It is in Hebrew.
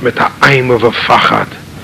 mit der Eime ופחד.